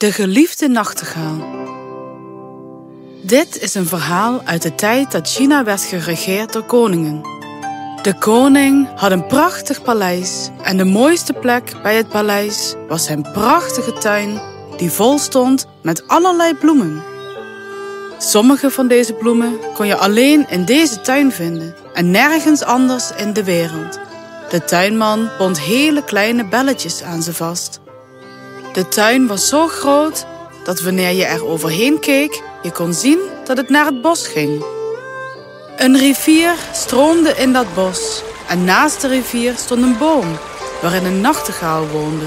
De geliefde nachtegaal. Dit is een verhaal uit de tijd dat China werd geregeerd door koningen. De koning had een prachtig paleis en de mooiste plek bij het paleis was zijn prachtige tuin die vol stond met allerlei bloemen. Sommige van deze bloemen kon je alleen in deze tuin vinden en nergens anders in de wereld. De tuinman bond hele kleine belletjes aan ze vast. De tuin was zo groot dat wanneer je er overheen keek, je kon zien dat het naar het bos ging. Een rivier stroomde in dat bos en naast de rivier stond een boom waarin een nachtegaal woonde.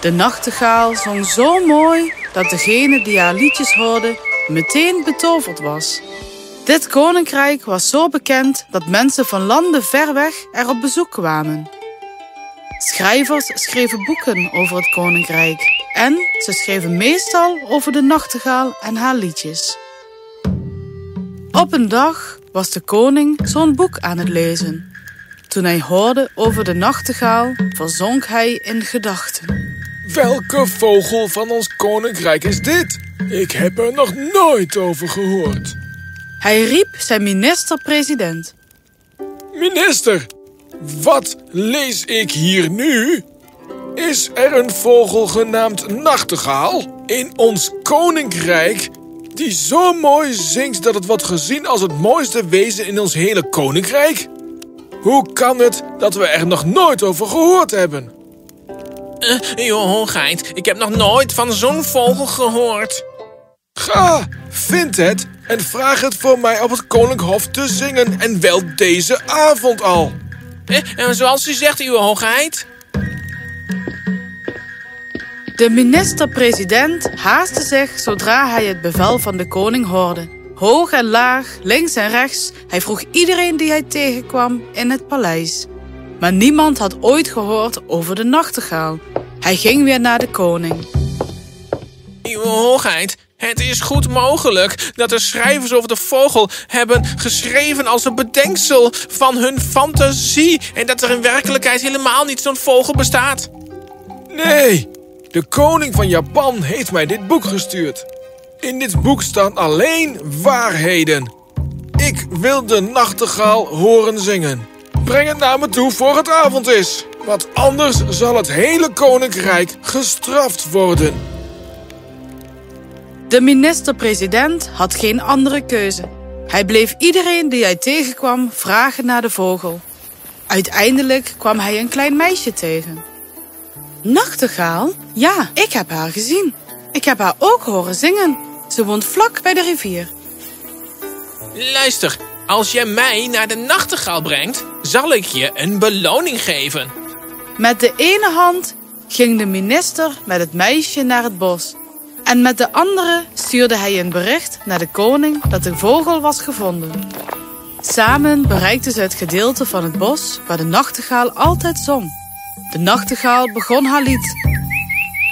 De nachtegaal zong zo mooi dat degene die haar liedjes hoorde meteen betoverd was. Dit koninkrijk was zo bekend dat mensen van landen ver weg er op bezoek kwamen. Schrijvers schreven boeken over het koninkrijk en ze schreven meestal over de nachtegaal en haar liedjes. Op een dag was de koning zo'n boek aan het lezen. Toen hij hoorde over de nachtegaal, verzonk hij in gedachten. Welke vogel van ons koninkrijk is dit? Ik heb er nog nooit over gehoord. Hij riep zijn minister-president. Minister, wat lees ik hier nu? Is er een vogel genaamd nachtegaal in ons koninkrijk die zo mooi zingt dat het wordt gezien als het mooiste wezen in ons hele koninkrijk? Hoe kan het dat we er nog nooit over gehoord hebben? Uh, uw hoogheid, ik heb nog nooit van zo'n vogel gehoord. Ga, vind het en vraag het voor mij op het Koninkhof te zingen en wel deze avond al. Eh, zoals u zegt, uw hoogheid. De minister-president haastte zich zodra hij het bevel van de koning hoorde. Hoog en laag, links en rechts, hij vroeg iedereen die hij tegenkwam in het paleis. Maar niemand had ooit gehoord over de nachtegaal. Hij ging weer naar de koning. Uw hoogheid, het is goed mogelijk dat de schrijvers over de vogel hebben geschreven als een bedenksel van hun fantasie en dat er in werkelijkheid helemaal niet zo'n vogel bestaat. Nee, de koning van Japan heeft mij dit boek gestuurd. In dit boek staan alleen waarheden. Ik wil de nachtegaal horen zingen. Breng het naar me toe voor het avond is. Want anders zal het hele koninkrijk gestraft worden. De minister-president had geen andere keuze. Hij bleef iedereen die hij tegenkwam vragen naar de vogel. Uiteindelijk kwam hij een klein meisje tegen. Nachtegaal? Ja, ik heb haar gezien. Ik heb haar ook horen zingen. Ze woont vlak bij de rivier. Luister, als je mij naar de nachtegaal brengt, zal ik je een beloning geven. Met de ene hand ging de minister met het meisje naar het bos. En met de andere stuurde hij een bericht naar de koning dat de vogel was gevonden. Samen bereikten ze het gedeelte van het bos waar de nachtegaal altijd zong. De nachtegaal begon haar lied.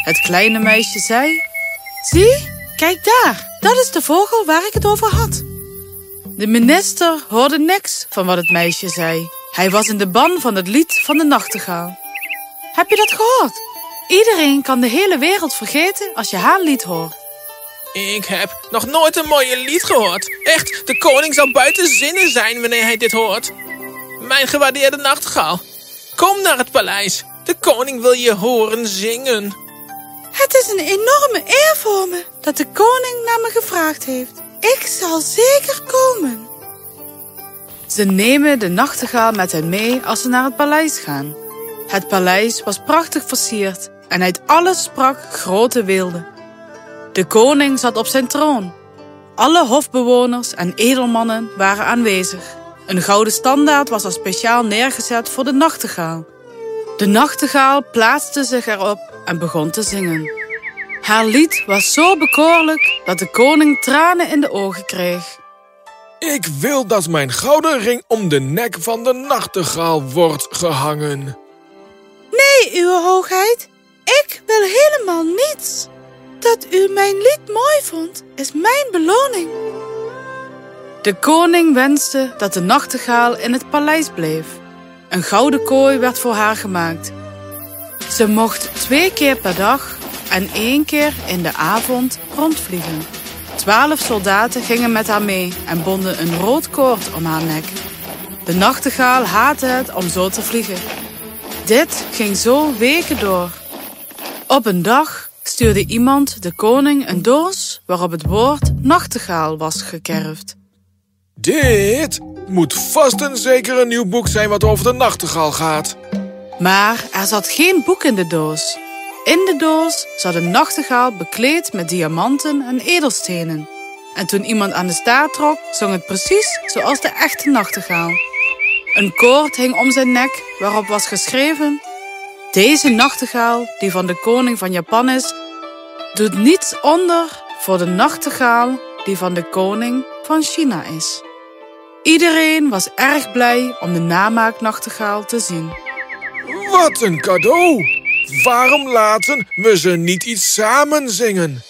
Het kleine meisje zei: Zie, kijk daar, dat is de vogel waar ik het over had. De minister hoorde niks van wat het meisje zei. Hij was in de ban van het lied van de nachtegaal. Heb je dat gehoord? Iedereen kan de hele wereld vergeten als je haar lied hoort. Ik heb nog nooit een mooie lied gehoord. Echt, de koning zal buiten zinnen zijn wanneer hij dit hoort. Mijn gewaardeerde nachtegaal, kom naar het paleis. De koning wil je horen zingen. Het is een enorme eer voor me dat de koning naar me gevraagd heeft. Ik zal zeker komen. Ze nemen de nachtegaal met hen mee als ze naar het paleis gaan. Het paleis was prachtig versierd en uit alles sprak grote weelde. De koning zat op zijn troon. Alle hofbewoners en edelmannen waren aanwezig. Een gouden standaard was al speciaal neergezet voor de nachtegaal. De nachtegaal plaatste zich erop en begon te zingen. Haar lied was zo bekoorlijk dat de koning tranen in de ogen kreeg. Ik wil dat mijn gouden ring om de nek van de nachtegaal wordt gehangen. Nee, uw hoogheid. Ik wil helemaal niets. Dat u mijn lied mooi vond, is mijn beloning. De koning wenste dat de nachtegaal in het paleis bleef. Een gouden kooi werd voor haar gemaakt. Ze mocht twee keer per dag en één keer in de avond rondvliegen. Twaalf soldaten gingen met haar mee en bonden een rood koord om haar nek. De nachtegaal haatte het om zo te vliegen. Dit ging zo weken door. Op een dag stuurde iemand de koning een doos waarop het woord nachtegaal was gekerfd. Dit moet vast en zeker een nieuw boek zijn wat over de nachtegaal gaat. Maar er zat geen boek in de doos. In de doos zat een nachtegaal bekleed met diamanten en edelstenen. En toen iemand aan de staart trok, zong het precies zoals de echte nachtegaal. Een koord hing om zijn nek waarop was geschreven: Deze nachtegaal, die van de koning van Japan is, doet niets onder voor de nachtegaal die van de koning van China is. Iedereen was erg blij om de namaaknachtegaal te zien. Wat een cadeau! Waarom laten we ze niet iets samen zingen?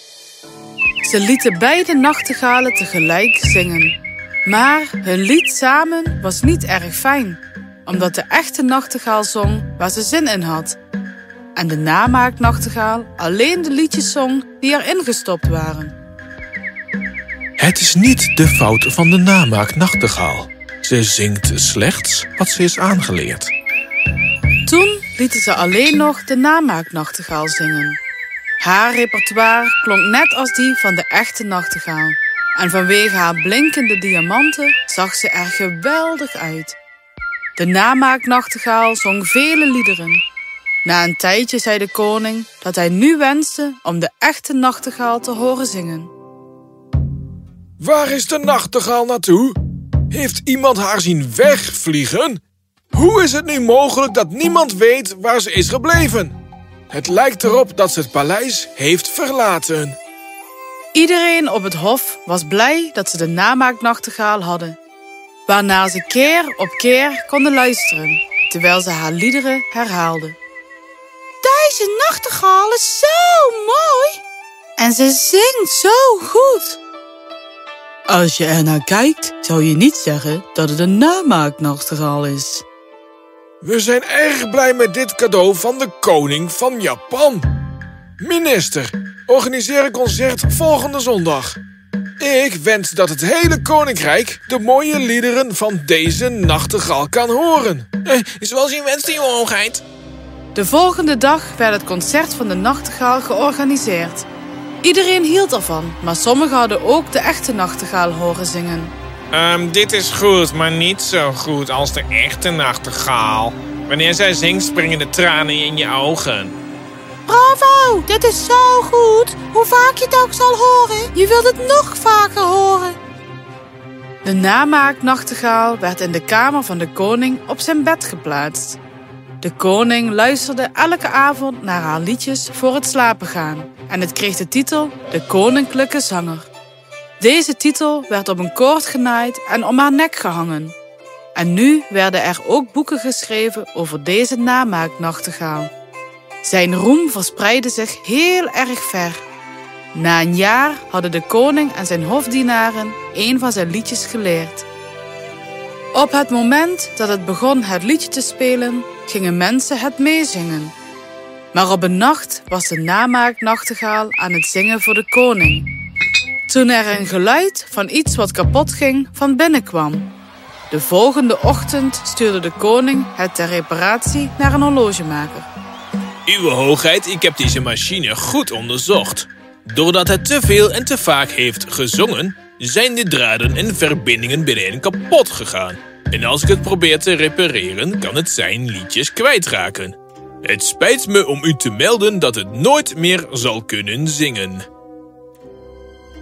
Ze lieten beide nachtegalen tegelijk zingen. Maar hun lied samen was niet erg fijn, omdat de echte nachtegaal zong waar ze zin in had. En de namaaknachtegaal alleen de liedjes zong die erin gestopt waren. Het is niet de fout van de namaaknachtegaal. Ze zingt slechts wat ze is aangeleerd. Toen lieten ze alleen nog de namaaknachtegaal zingen. Haar repertoire klonk net als die van de echte nachtegaal. En vanwege haar blinkende diamanten zag ze er geweldig uit. De namaaknachtegaal zong vele liederen. Na een tijdje zei de koning dat hij nu wenste om de echte nachtegaal te horen zingen. Waar is de nachtegaal naartoe? Heeft iemand haar zien wegvliegen? Hoe is het nu mogelijk dat niemand weet waar ze is gebleven? Het lijkt erop dat ze het paleis heeft verlaten. Iedereen op het hof was blij dat ze de namaaknachtegaal hadden. Waarna ze keer op keer konden luisteren, terwijl ze haar liederen herhaalde. Deze nachtegaal is zo mooi en ze zingt zo goed. Als je er naar kijkt, zou je niet zeggen dat het een namaaknachtegaal is. We zijn erg blij met dit cadeau van de koning van Japan. Minister, organiseer een concert volgende zondag. Ik wens dat het hele koninkrijk de mooie liederen van deze nachtegaal kan horen. Eh, zoals u wenst, uw hoogheid. De volgende dag werd het concert van de nachtegaal georganiseerd. Iedereen hield ervan, maar sommigen hadden ook de echte nachtegaal horen zingen. Um, dit is goed, maar niet zo goed als de echte nachtegaal. Wanneer zij zingt, springen de tranen in je ogen. Bravo, dit is zo goed. Hoe vaak je het ook zal horen, je wilt het nog vaker horen. De namaaknachtegaal werd in de kamer van de koning op zijn bed geplaatst. De koning luisterde elke avond naar haar liedjes voor het slapen gaan en het kreeg de titel De Koninklijke Zanger. Deze titel werd op een koord genaaid en om haar nek gehangen. En nu werden er ook boeken geschreven over deze namaaknachtegaal. Zijn roem verspreidde zich heel erg ver. Na een jaar hadden de koning en zijn hofdienaren een van zijn liedjes geleerd. Op het moment dat het begon het liedje te spelen, gingen mensen het meezingen. Maar op een nacht was de namaaknachtegaal aan het zingen voor de koning. Toen er een geluid van iets wat kapot ging van binnen kwam. De volgende ochtend stuurde de koning het ter reparatie naar een horlogemaker. Uwe hoogheid, ik heb deze machine goed onderzocht. Doordat het te veel en te vaak heeft gezongen, zijn de draden en verbindingen binnenin kapot gegaan. En als ik het probeer te repareren, kan het zijn liedjes kwijtraken. Het spijt me om u te melden dat het nooit meer zal kunnen zingen.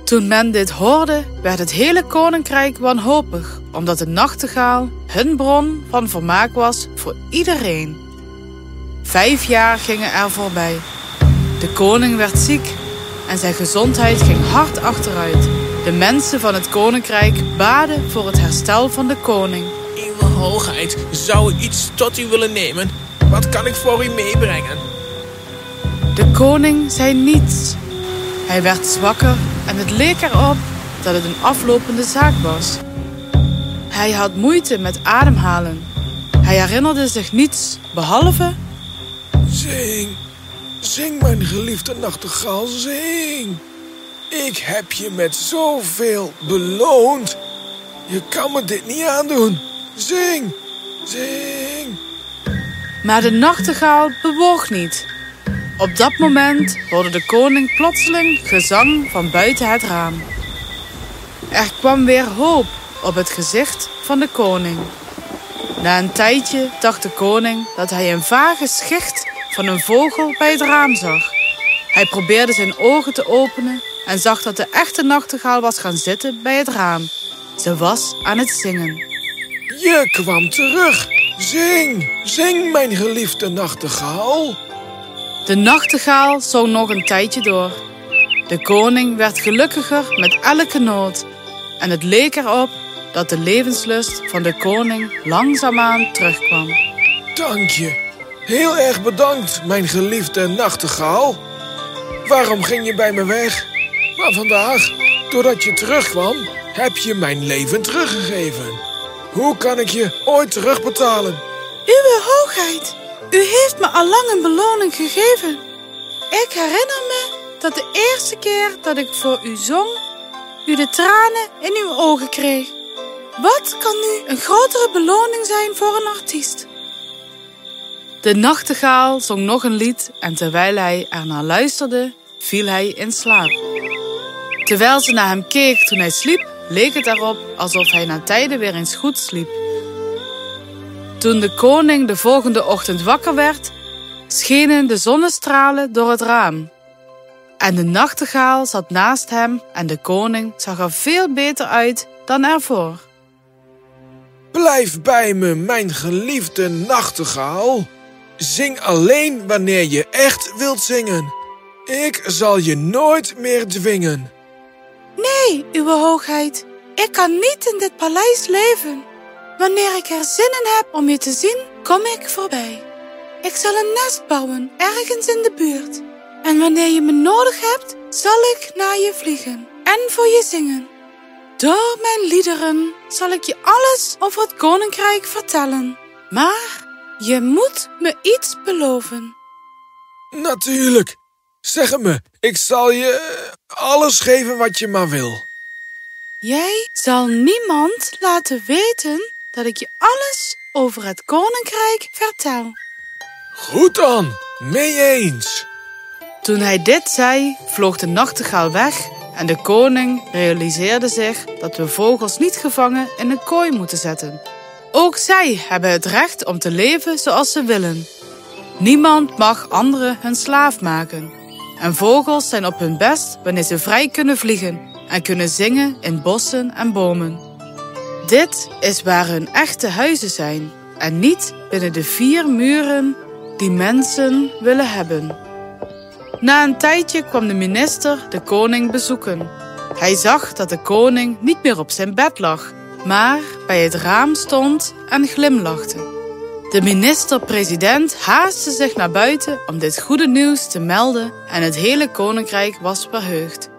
Toen men dit hoorde, werd het hele koninkrijk wanhopig, omdat de nachtegaal hun bron van vermaak was voor iedereen. Vijf jaar gingen er voorbij. De koning werd ziek en zijn gezondheid ging hard achteruit. De mensen van het koninkrijk baden voor het herstel van de koning. Uwe hoogheid, zou ik iets tot u willen nemen? Wat kan ik voor u meebrengen? De koning zei niets. Hij werd zwakker en het leek erop dat het een aflopende zaak was. Hij had moeite met ademhalen. Hij herinnerde zich niets behalve... Zing, Zing, mijn geliefde nachtegaal, zing. Ik heb je met zoveel beloond. Je kan me dit niet aandoen. Zing, zing. Maar de nachtegaal bewoog niet. Op dat moment hoorde de koning plotseling gezang van buiten het raam. Er kwam weer hoop op het gezicht van de koning. Na een tijdje dacht de koning dat hij een vage schicht van een vogel bij het raam zag. Hij probeerde zijn ogen te openen en zag dat de echte nachtegaal was gaan zitten bij het raam. Ze was aan het zingen. Je kwam terug. Zing, zing, mijn geliefde nachtegaal. De nachtegaal zong nog een tijdje door. De koning werd gelukkiger met elke noot en het leek erop dat de levenslust van de koning langzaamaan terugkwam. Dank je. Heel erg bedankt, mijn geliefde nachtegaal. Waarom ging je bij me weg? Maar vandaag, doordat je terugkwam, heb je mijn leven teruggegeven. Hoe kan ik je ooit terugbetalen? Uwe hoogheid, u heeft me al lang een beloning gegeven. Ik herinner me dat de eerste keer dat ik voor u zong, u de tranen in uw ogen kreeg. Wat kan nu een grotere beloning zijn voor een artiest? De nachtegaal zong nog een lied en terwijl hij ernaar luisterde, viel hij in slaap. Terwijl ze naar hem keek toen hij sliep, leek het erop alsof hij na tijden weer eens goed sliep. Toen de koning de volgende ochtend wakker werd, schenen de zonnestralen door het raam. En de nachtegaal zat naast hem en de koning zag er veel beter uit dan ervoor. Blijf bij me, mijn geliefde nachtegaal. Zing alleen wanneer je echt wilt zingen. Ik zal je nooit meer dwingen. Nee, uw hoogheid, ik kan niet in dit paleis leven. Wanneer ik er zin in heb om je te zien, kom ik voorbij. Ik zal een nest bouwen ergens in de buurt. En wanneer je me nodig hebt, zal ik naar je vliegen en voor je zingen. Door mijn liederen zal ik je alles over het koninkrijk vertellen. Maar je moet me iets beloven. Natuurlijk. Zeg het me, ik zal je alles geven wat je maar wil. Jij zal niemand laten weten dat ik je alles over het koninkrijk vertel. Goed dan, mee eens. Toen hij dit zei, vloog de nachtegaal weg en de koning realiseerde zich dat we vogels niet gevangen in een kooi moeten zetten. Ook zij hebben het recht om te leven zoals ze willen. Niemand mag anderen hun slaaf maken. En vogels zijn op hun best wanneer ze vrij kunnen vliegen en kunnen zingen in bossen en bomen. Dit is waar hun echte huizen zijn en niet binnen de vier muren die mensen willen hebben. Na een tijdje kwam de minister de koning bezoeken. Hij zag dat de koning niet meer op zijn bed lag, maar bij het raam stond en glimlachte. De minister-president haastte zich naar buiten om dit goede nieuws te melden en het hele koninkrijk was verheugd.